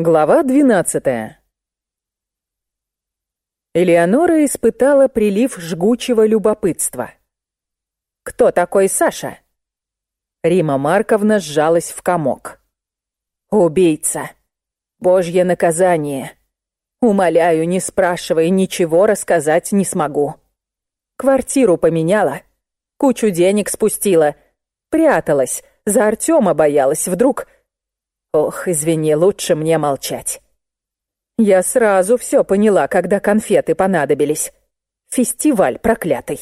Глава двенадцатая. Элеонора испытала прилив жгучего любопытства. «Кто такой Саша?» Рима Марковна сжалась в комок. «Убийца. Божье наказание. Умоляю, не спрашивай, ничего рассказать не смогу. Квартиру поменяла, кучу денег спустила, пряталась, за Артема боялась, вдруг...» Ох, извини, лучше мне молчать. Я сразу все поняла, когда конфеты понадобились. Фестиваль проклятый.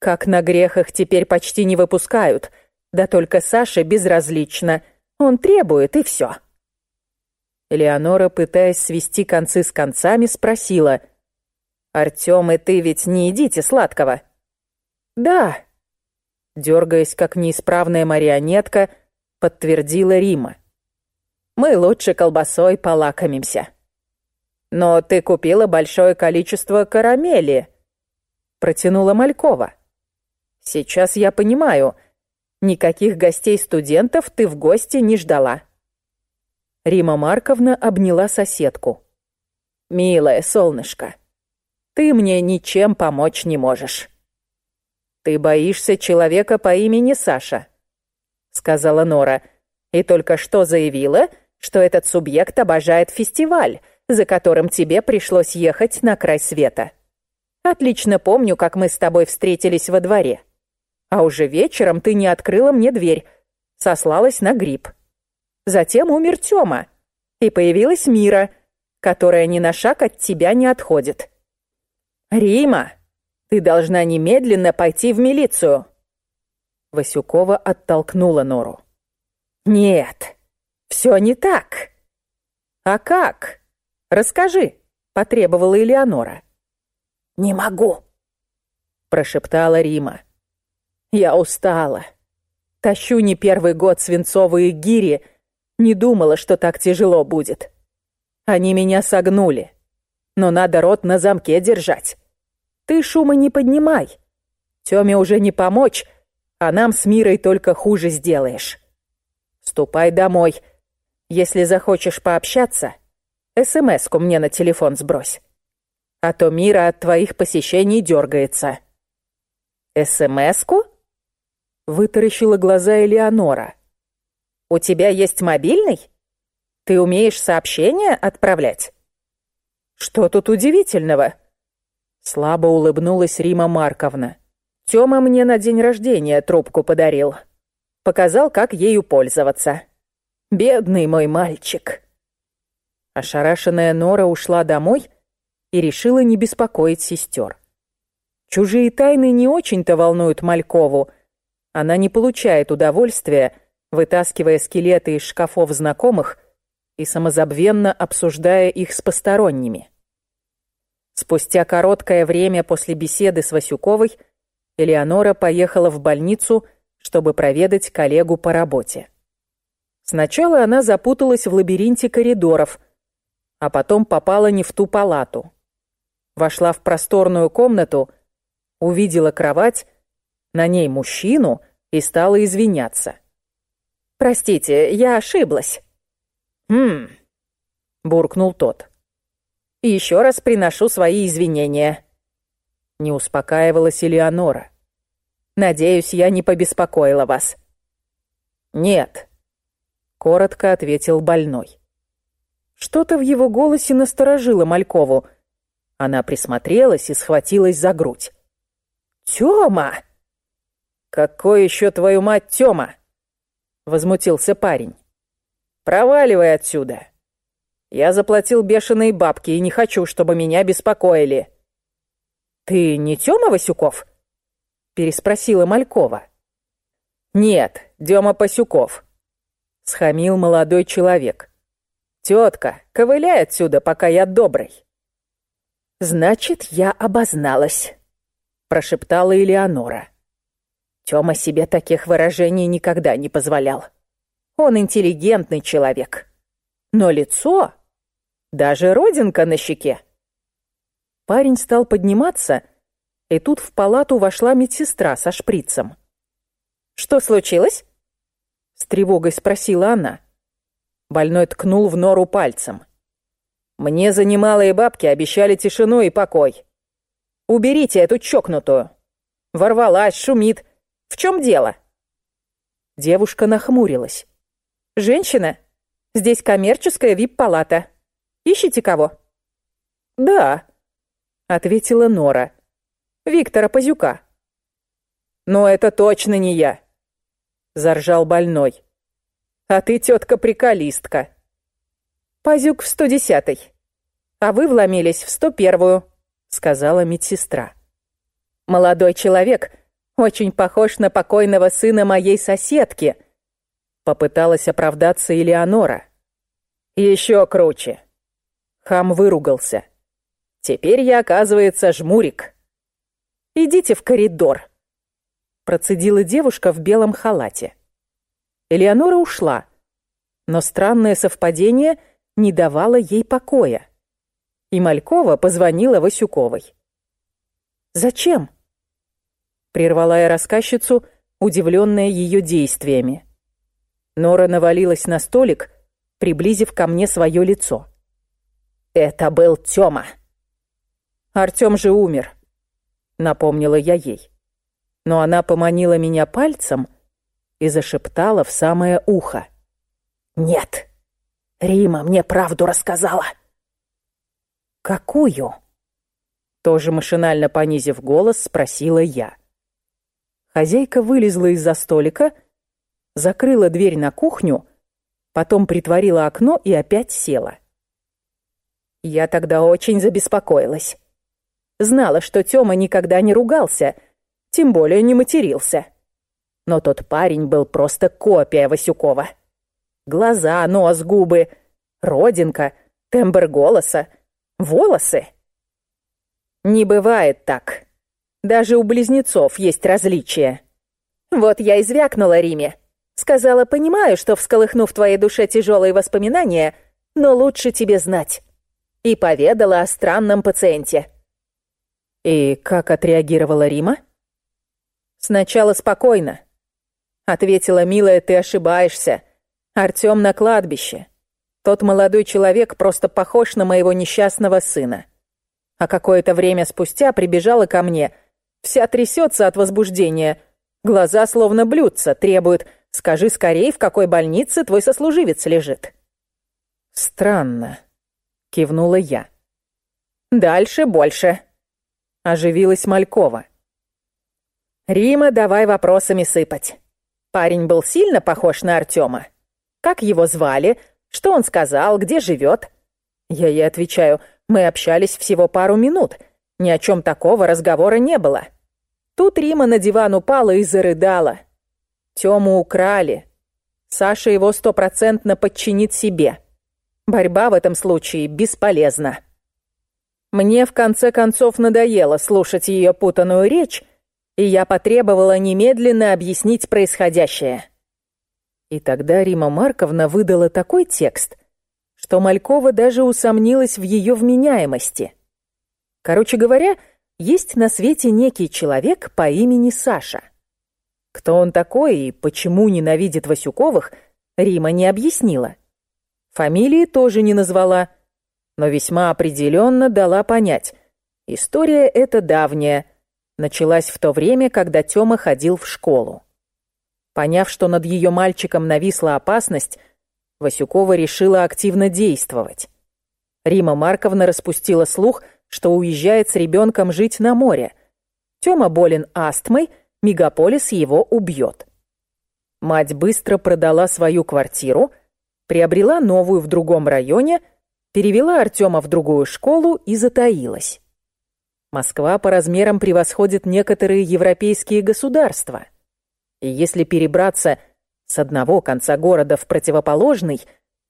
Как на грехах теперь почти не выпускают, да только Саше безразлично. Он требует, и все. Элеонора, пытаясь свести концы с концами, спросила. «Артём и ты ведь не едите сладкого?» «Да», — дергаясь, как неисправная марионетка, подтвердила Рима мы лучше колбасой полакомимся. Но ты купила большое количество карамели, протянула Малькова. Сейчас я понимаю, никаких гостей-студентов ты в гости не ждала. Рима Марковна обняла соседку. «Милая солнышко, ты мне ничем помочь не можешь». «Ты боишься человека по имени Саша», — сказала Нора, и только что заявила, что этот субъект обожает фестиваль, за которым тебе пришлось ехать на край света. Отлично помню, как мы с тобой встретились во дворе. А уже вечером ты не открыла мне дверь, сослалась на грипп. Затем умер Тёма, и появилась Мира, которая ни на шаг от тебя не отходит. Рима, ты должна немедленно пойти в милицию. Васюкова оттолкнула Нору. Нет, все не так. А как? Расскажи, потребовала Элеонора. Не могу, прошептала Рима. Я устала. Тащу не первый год свинцовые гири, не думала, что так тяжело будет. Они меня согнули. Но надо рот на замке держать. Ты шума не поднимай. Тёме уже не помочь, а нам с Мирой только хуже сделаешь. Ступай домой, если захочешь пообщаться, СМС-ку мне на телефон сбрось. А то Мира от твоих посещений дергается. СМС-ку? Вытаращила глаза Элеонора. У тебя есть мобильный? Ты умеешь сообщения отправлять? Что тут удивительного? Слабо улыбнулась Рима Марковна. Тёма мне на день рождения трубку подарил. Показал, как ею пользоваться. Бедный мой мальчик. Ошарашенная Нора ушла домой и решила не беспокоить сестер. Чужие тайны не очень-то волнуют Малькову. Она не получает удовольствия, вытаскивая скелеты из шкафов знакомых и самозабвенно обсуждая их с посторонними. Спустя короткое время после беседы с Васюковой Элеонора поехала в больницу, чтобы проведать коллегу по работе. Сначала она запуталась в лабиринте коридоров, а потом попала не в ту палату. Вошла в просторную комнату, увидела кровать, на ней мужчину и стала извиняться. «Простите, я ошиблась». «Хм...» — буркнул тот. «Еще раз приношу свои извинения». Не успокаивалась Элеонора. «Надеюсь, я не побеспокоила вас». «Нет», коротко ответил больной. Что-то в его голосе насторожило Малькову. Она присмотрелась и схватилась за грудь. «Тёма!» «Какой еще твою мать Тёма?» Возмутился парень. «Проваливай отсюда. Я заплатил бешеные бабки и не хочу, чтобы меня беспокоили». «Ты не Тёма Васюков?» Переспросила Малькова. «Нет, Дема Пасюков», схамил молодой человек. «Тетка, ковыляй отсюда, пока я добрый». «Значит, я обозналась», — прошептала Элеонора. Тёма себе таких выражений никогда не позволял. Он интеллигентный человек. Но лицо... Даже родинка на щеке. Парень стал подниматься, и тут в палату вошла медсестра со шприцем. «Что случилось?» С тревогой спросила она. Больной ткнул в нору пальцем. Мне за немалые бабки обещали тишину и покой. Уберите эту чокнутую. Ворвалась, шумит. В чем дело? Девушка нахмурилась. Женщина? Здесь коммерческая вип-палата. Ищите кого? Да, ответила Нора. Виктора Пазюка. Но это точно не я, заржал больной. А ты тетка-приколистка. Пазюк в 110-й. А вы вломились в 101-ю, сказала медсестра. Молодой человек очень похож на покойного сына моей соседки, попыталась оправдаться Элеонора. Еще круче. Хам выругался. Теперь я, оказывается, жмурик. Идите в коридор, процедила девушка в белом халате. Элеонора ушла, но странное совпадение не давало ей покоя. И Малькова позвонила Васюковой. «Зачем?» Прервала я рассказчицу, удивленная ее действиями. Нора навалилась на столик, приблизив ко мне свое лицо. «Это был Тёма!» «Артём же умер», — напомнила я ей. Но она поманила меня пальцем и зашептала в самое ухо. «Нет!» Рима мне правду рассказала. Какую? Тоже машинально понизив голос, спросила я. Хозяйка вылезла из-за столика, закрыла дверь на кухню, потом притворила окно и опять села. Я тогда очень забеспокоилась. Знала, что Тёма никогда не ругался, тем более не матерился. Но тот парень был просто копия Васюкова. Глаза, нос, губы, родинка, тембр голоса, волосы. Не бывает так. Даже у близнецов есть различия. Вот я и звякнула Риме. Сказала, понимаю, что всколыхнув в твоей душе тяжелые воспоминания, но лучше тебе знать. И поведала о странном пациенте. И как отреагировала Рима? Сначала спокойно. Ответила, милая, ты ошибаешься. Артём на кладбище. Тот молодой человек просто похож на моего несчастного сына. А какое-то время спустя прибежала ко мне, вся трясется от возбуждения, глаза словно блюдца, требует «Скажи скорей, в какой больнице твой сослуживец лежит?» «Странно», — кивнула я. «Дальше больше», — оживилась Малькова. «Рима, давай вопросами сыпать. Парень был сильно похож на Артема?» Как его звали? Что он сказал? Где живет? Я ей отвечаю, мы общались всего пару минут. Ни о чем такого разговора не было. Тут Рима на диван упала и зарыдала. Тему украли. Саша его стопроцентно подчинит себе. Борьба в этом случае бесполезна. Мне в конце концов надоело слушать ее путанную речь, и я потребовала немедленно объяснить происходящее. И тогда Рима Марковна выдала такой текст, что Малькова даже усомнилась в ее вменяемости. Короче говоря, есть на свете некий человек по имени Саша. Кто он такой и почему ненавидит Васюковых, Рима не объяснила. Фамилии тоже не назвала, но весьма определенно дала понять. История эта давняя, началась в то время, когда Тёма ходил в школу. Поняв, что над ее мальчиком нависла опасность, Васюкова решила активно действовать. Рима Марковна распустила слух, что уезжает с ребенком жить на море. Тёма болен астмой, мегаполис его убьет. Мать быстро продала свою квартиру, приобрела новую в другом районе, перевела Артема в другую школу и затаилась. Москва по размерам превосходит некоторые европейские государства – и если перебраться с одного конца города в противоположный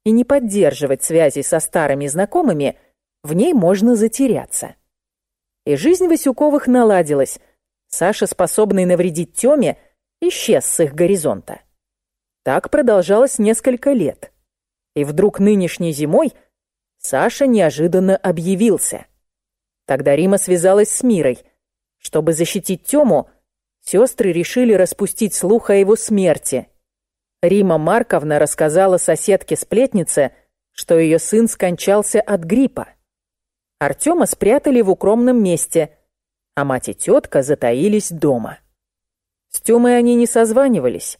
и не поддерживать связи со старыми знакомыми, в ней можно затеряться. И жизнь Васюковых наладилась. Саша, способный навредить Тёме, исчез с их горизонта. Так продолжалось несколько лет. И вдруг нынешней зимой Саша неожиданно объявился. Тогда Рима связалась с Мирой. Чтобы защитить Тёму, сестры решили распустить слух о его смерти. Рима Марковна рассказала соседке-сплетнице, что ее сын скончался от гриппа. Артема спрятали в укромном месте, а мать и тетка затаились дома. С Тёмой они не созванивались.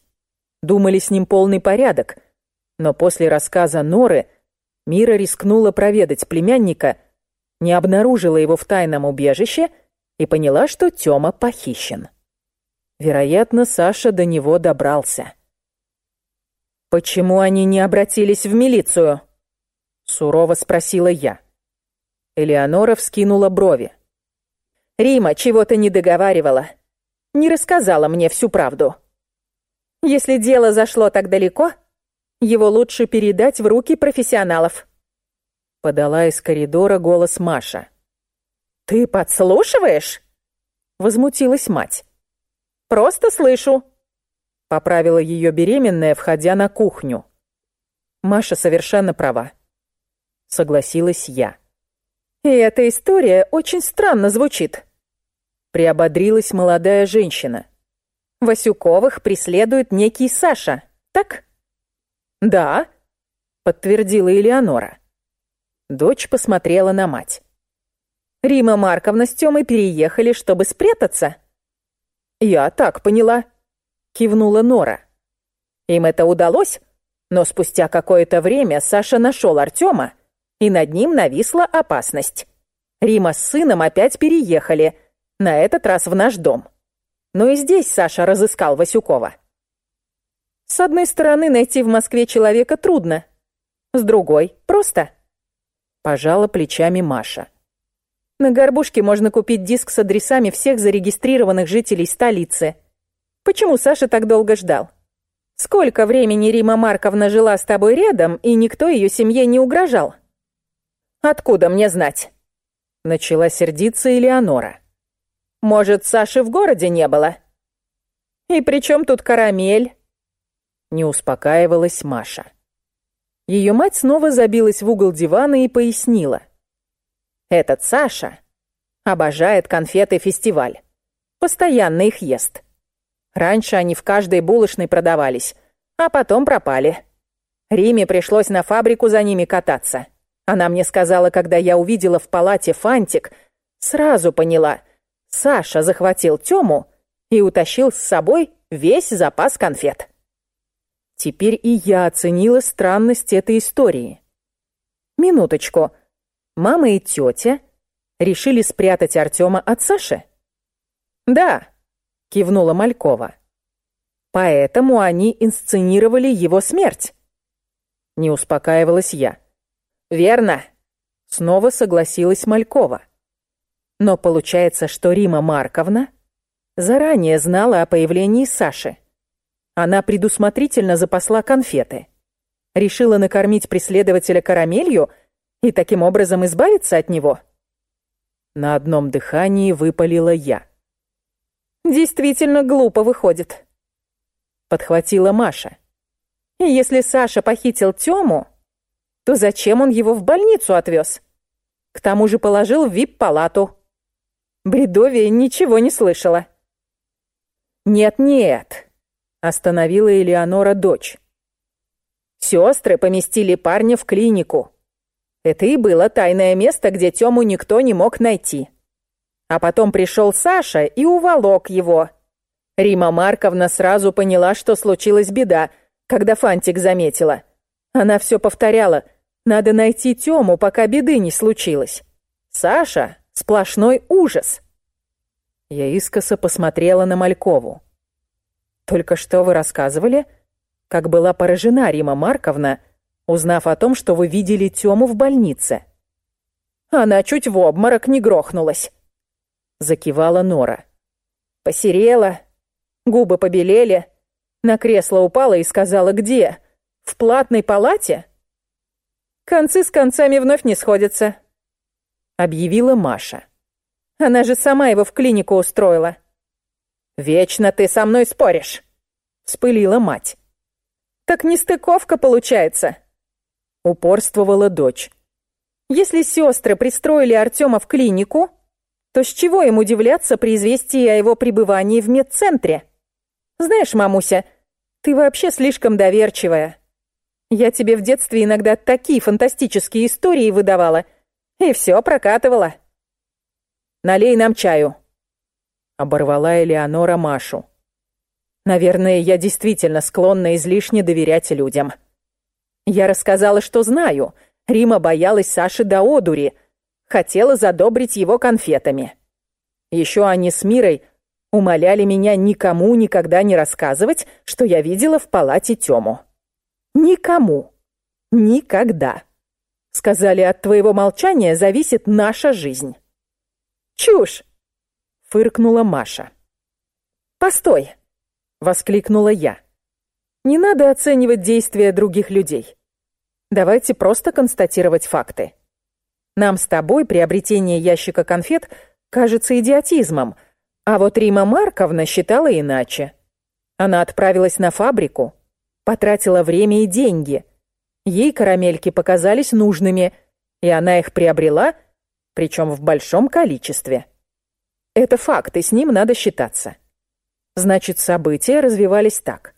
Думали с ним полный порядок, но после рассказа Норы Мира рискнула проведать племянника, не обнаружила его в тайном убежище и поняла, что Тёма похищен. Вероятно, Саша до него добрался. «Почему они не обратились в милицию?» — сурово спросила я. Элеонора вскинула брови. «Рима чего-то не договаривала. Не рассказала мне всю правду. Если дело зашло так далеко, его лучше передать в руки профессионалов». Подала из коридора голос Маша. «Ты подслушиваешь?» Возмутилась мать. «Просто слышу», — поправила ее беременная, входя на кухню. Маша совершенно права. Согласилась я. «И эта история очень странно звучит», — приободрилась молодая женщина. «Васюковых преследует некий Саша, так?» «Да», — подтвердила Элеонора. Дочь посмотрела на мать. «Рима Марковна с Тёмой переехали, чтобы спрятаться?» «Я так поняла», кивнула Нора. Им это удалось, но спустя какое-то время Саша нашел Артема, и над ним нависла опасность. Рима с сыном опять переехали, на этот раз в наш дом. Но и здесь Саша разыскал Васюкова. С одной стороны, найти в Москве человека трудно, с другой — просто. Пожала плечами Маша. На горбушке можно купить диск с адресами всех зарегистрированных жителей столицы — Почему Саша так долго ждал? Сколько времени Рима Марковна жила с тобой рядом, и никто ее семье не угрожал? Откуда мне знать? Начала сердиться Элеонора. Может, Саши в городе не было? И при чем тут карамель? Не успокаивалась Маша. Ее мать снова забилась в угол дивана и пояснила. Этот Саша обожает конфеты-фестиваль. Постоянно их ест. Раньше они в каждой булочной продавались, а потом пропали. Риме пришлось на фабрику за ними кататься. Она мне сказала, когда я увидела в палате фантик, сразу поняла, Саша захватил Тему и утащил с собой весь запас конфет. Теперь и я оценила странность этой истории. Минуточку. Мама и тетя решили спрятать Артема от Саши? Да, — кивнула Малькова. «Поэтому они инсценировали его смерть». Не успокаивалась я. «Верно», — снова согласилась Малькова. «Но получается, что Рима Марковна заранее знала о появлении Саши. Она предусмотрительно запасла конфеты. Решила накормить преследователя карамелью и таким образом избавиться от него?» На одном дыхании выпалила я. Действительно глупо выходит. Подхватила Маша. И если Саша похитил Тему, то зачем он его в больницу отвез? К тому же положил в вип-палату. Бредовия ничего не слышала. «Нет-нет», — остановила Элеонора дочь. Сестры поместили парня в клинику. Это и было тайное место, где Тему никто не мог найти. А потом пришел Саша и уволок его. Рима Марковна сразу поняла, что случилась беда, когда Фантик заметила. Она все повторяла. Надо найти Тему, пока беды не случилось. Саша — сплошной ужас. Я искоса посмотрела на Малькову. Только что вы рассказывали, как была поражена Рима Марковна, узнав о том, что вы видели Тему в больнице. Она чуть в обморок не грохнулась закивала Нора. Посерела, губы побелели, на кресло упала и сказала, где? В платной палате? Концы с концами вновь не сходятся, объявила Маша. Она же сама его в клинику устроила. Вечно ты со мной споришь, вспылила мать. Так нестыковка получается, упорствовала дочь. Если сестры пристроили Артема в клинику, то с чего им удивляться при известии о его пребывании в медцентре? Знаешь, мамуся, ты вообще слишком доверчивая. Я тебе в детстве иногда такие фантастические истории выдавала, и все прокатывала. Налей нам чаю. Оборвала Элеонора Машу. Наверное, я действительно склонна излишне доверять людям. Я рассказала, что знаю. Рима боялась Саши до одури, хотела задобрить его конфетами. Еще они с Мирой умоляли меня никому никогда не рассказывать, что я видела в палате Тему. Никому. Никогда. Сказали, от твоего молчания зависит наша жизнь. Чушь! Фыркнула Маша. Постой! Воскликнула я. Не надо оценивать действия других людей. Давайте просто констатировать факты. Нам с тобой приобретение ящика конфет кажется идиотизмом, а вот Рима Марковна считала иначе. Она отправилась на фабрику, потратила время и деньги. Ей карамельки показались нужными, и она их приобрела, причем в большом количестве. Это факт, и с ним надо считаться. Значит, события развивались так.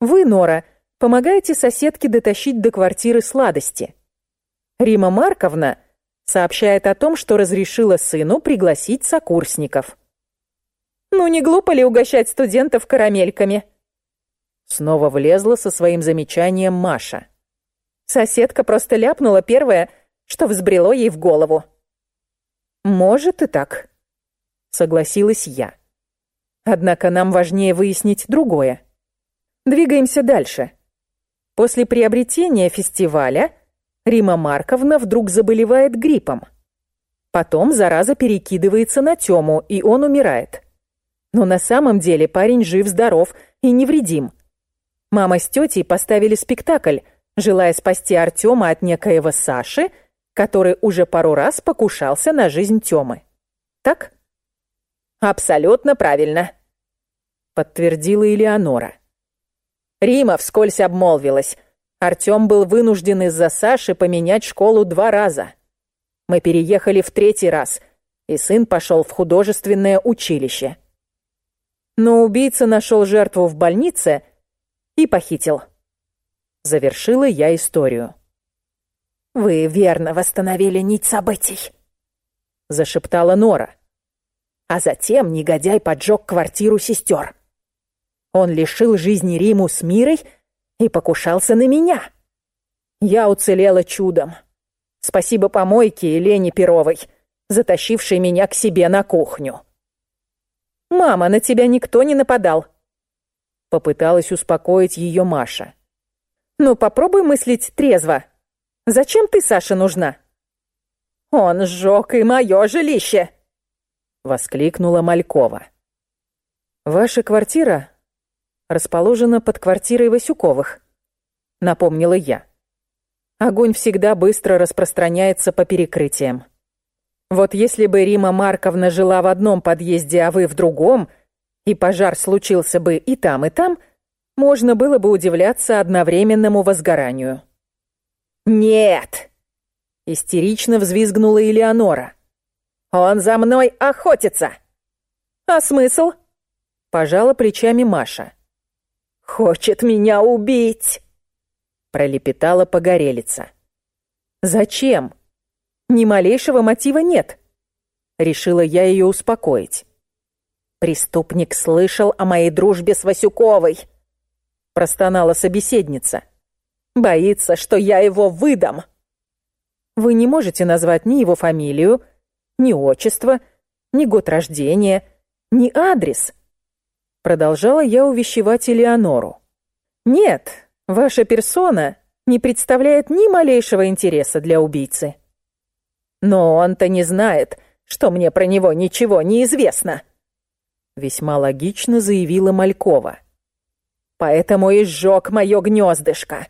Вы, Нора, помогаете соседке дотащить до квартиры сладости. Рима Марковна сообщает о том, что разрешила сыну пригласить сокурсников. Ну не глупо ли угощать студентов карамельками? Снова влезла со своим замечанием Маша. Соседка просто ляпнула первое, что взбрело ей в голову. «Может и так», — согласилась я. «Однако нам важнее выяснить другое. Двигаемся дальше. После приобретения фестиваля Рима Марковна вдруг заболевает гриппом. Потом зараза перекидывается на Тему, и он умирает. Но на самом деле парень жив-здоров и невредим. Мама с тетей поставили спектакль, желая спасти Артема от некоего Саши, который уже пару раз покушался на жизнь Темы. Так? Абсолютно правильно, подтвердила Элеонора. Рима вскользь обмолвилась. Артем был вынужден из-за Саши поменять школу два раза. Мы переехали в третий раз, и сын пошел в художественное училище. Но убийца нашел жертву в больнице и похитил. Завершила я историю. «Вы верно восстановили нить событий», — зашептала Нора. А затем негодяй поджег квартиру сестер. Он лишил жизни Риму с Мирой и покушался на меня. Я уцелела чудом. Спасибо помойке и Лене Перовой, затащившей меня к себе на кухню. «Мама, на тебя никто не нападал», Попыталась успокоить ее Маша. «Ну, попробуй мыслить трезво. Зачем ты Саше нужна?» «Он сжег и мое жилище!» Воскликнула Малькова. «Ваша квартира расположена под квартирой Васюковых», напомнила я. Огонь всегда быстро распространяется по перекрытиям. Вот если бы Рима Марковна жила в одном подъезде, а вы в другом — и пожар случился бы и там, и там, можно было бы удивляться одновременному возгоранию. «Нет!» — истерично взвизгнула Элеонора. «Он за мной охотится!» «А смысл?» — пожала плечами Маша. «Хочет меня убить!» — пролепетала погорелица. «Зачем? Ни малейшего мотива нет!» Решила я ее успокоить. «Преступник слышал о моей дружбе с Васюковой», — простонала собеседница. «Боится, что я его выдам». «Вы не можете назвать ни его фамилию, ни отчество, ни год рождения, ни адрес», — продолжала я увещевать Элеонору. «Нет, ваша персона не представляет ни малейшего интереса для убийцы». «Но он-то не знает, что мне про него ничего не известно», весьма логично заявила Малькова. Поэтому и сжег мое гнездышко.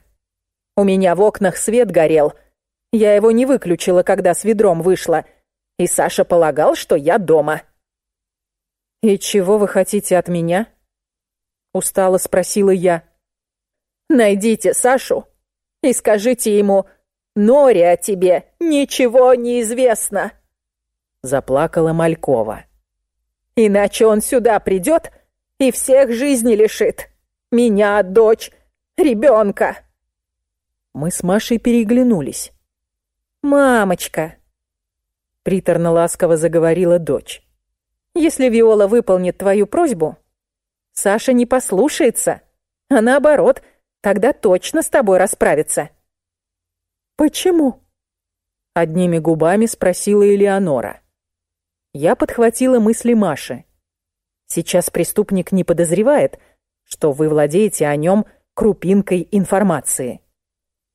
У меня в окнах свет горел. Я его не выключила, когда с ведром вышла, и Саша полагал, что я дома. «И чего вы хотите от меня?» Устало спросила я. «Найдите Сашу и скажите ему, Норе о тебе ничего не известно!» Заплакала Малькова. Иначе он сюда придет и всех жизни лишит. Меня, дочь, ребенка!» Мы с Машей переглянулись. «Мамочка!» Приторно-ласково заговорила дочь. «Если Виола выполнит твою просьбу, Саша не послушается, а наоборот, тогда точно с тобой расправится». «Почему?» Одними губами спросила Элеонора. Я подхватила мысли Маши. Сейчас преступник не подозревает, что вы владеете о нем крупинкой информации.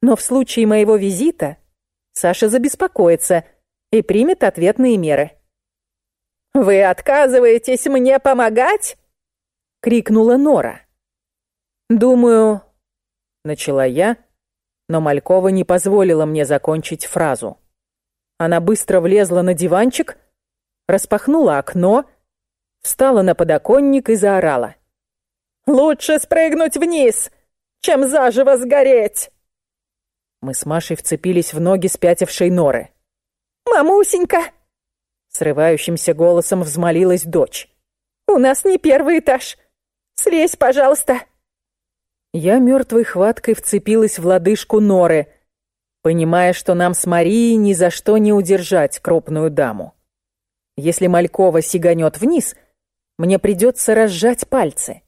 Но в случае моего визита Саша забеспокоится и примет ответные меры. «Вы отказываетесь мне помогать?» — крикнула Нора. «Думаю...» — начала я, но Малькова не позволила мне закончить фразу. Она быстро влезла на диванчик, распахнула окно, встала на подоконник и заорала. «Лучше спрыгнуть вниз, чем заживо сгореть!» Мы с Машей вцепились в ноги спятившей норы. «Мамусенька!» Срывающимся голосом взмолилась дочь. «У нас не первый этаж. Слезь, пожалуйста!» Я мертвой хваткой вцепилась в лодыжку норы, понимая, что нам с Марией ни за что не удержать крупную даму. Если Малькова сиганет вниз, мне придется разжать пальцы.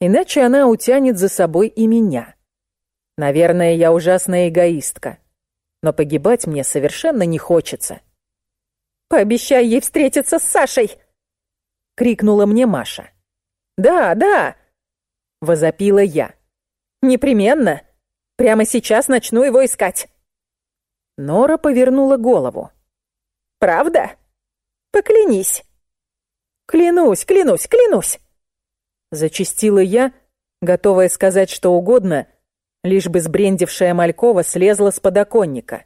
Иначе она утянет за собой и меня. Наверное, я ужасная эгоистка. Но погибать мне совершенно не хочется. «Пообещай ей встретиться с Сашей!» — крикнула мне Маша. «Да, да!» — возопила я. «Непременно! Прямо сейчас начну его искать!» Нора повернула голову. «Правда? Поклянись!» «Клянусь, клянусь, клянусь!» Зачистила я, готовая сказать что угодно, лишь бы сбрендившая Малькова слезла с подоконника.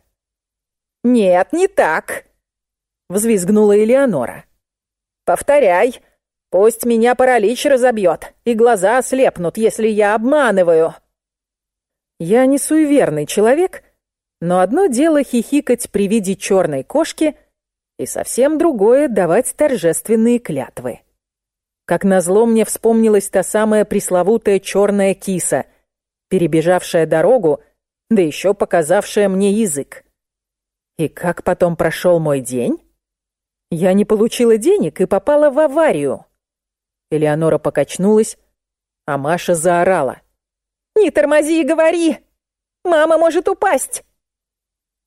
«Нет, не так!» Взвизгнула Элеонора. «Повторяй, пусть меня паралич разобьет, и глаза ослепнут, если я обманываю!» Я не суеверный человек, но одно дело хихикать при виде черной кошки, и совсем другое — давать торжественные клятвы. Как назло мне вспомнилась та самая пресловутая черная киса, перебежавшая дорогу, да еще показавшая мне язык. И как потом прошел мой день? Я не получила денег и попала в аварию. Элеонора покачнулась, а Маша заорала. «Не тормози и говори! Мама может упасть!»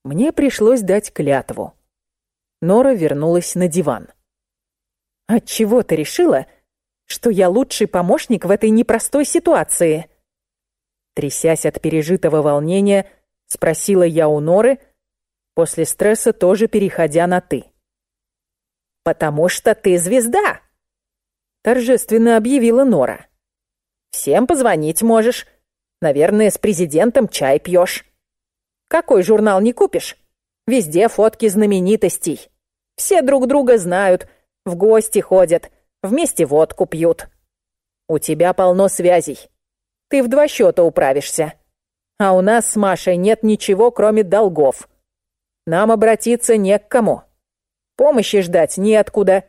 Мне пришлось дать клятву. Нора вернулась на диван. «Отчего ты решила, что я лучший помощник в этой непростой ситуации?» Трясясь от пережитого волнения, спросила я у Норы, после стресса тоже переходя на «ты». «Потому что ты звезда!» Торжественно объявила Нора. «Всем позвонить можешь. Наверное, с президентом чай пьешь. Какой журнал не купишь? Везде фотки знаменитостей. Все друг друга знают, в гости ходят, вместе водку пьют. У тебя полно связей. Ты в два счета управишься. А у нас с Машей нет ничего, кроме долгов. Нам обратиться не к кому. Помощи ждать неоткуда.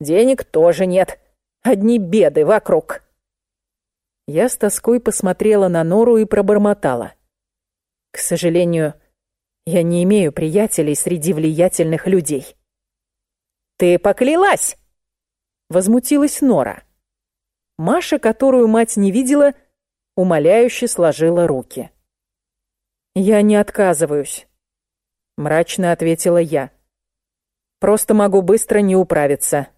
Денег тоже нет. Одни беды вокруг. Я с тоской посмотрела на Нору и пробормотала. К сожалению, я не имею приятелей среди влиятельных людей. «Ты поклялась!» — возмутилась Нора. Маша, которую мать не видела, умоляюще сложила руки. «Я не отказываюсь», — мрачно ответила я. «Просто могу быстро не управиться.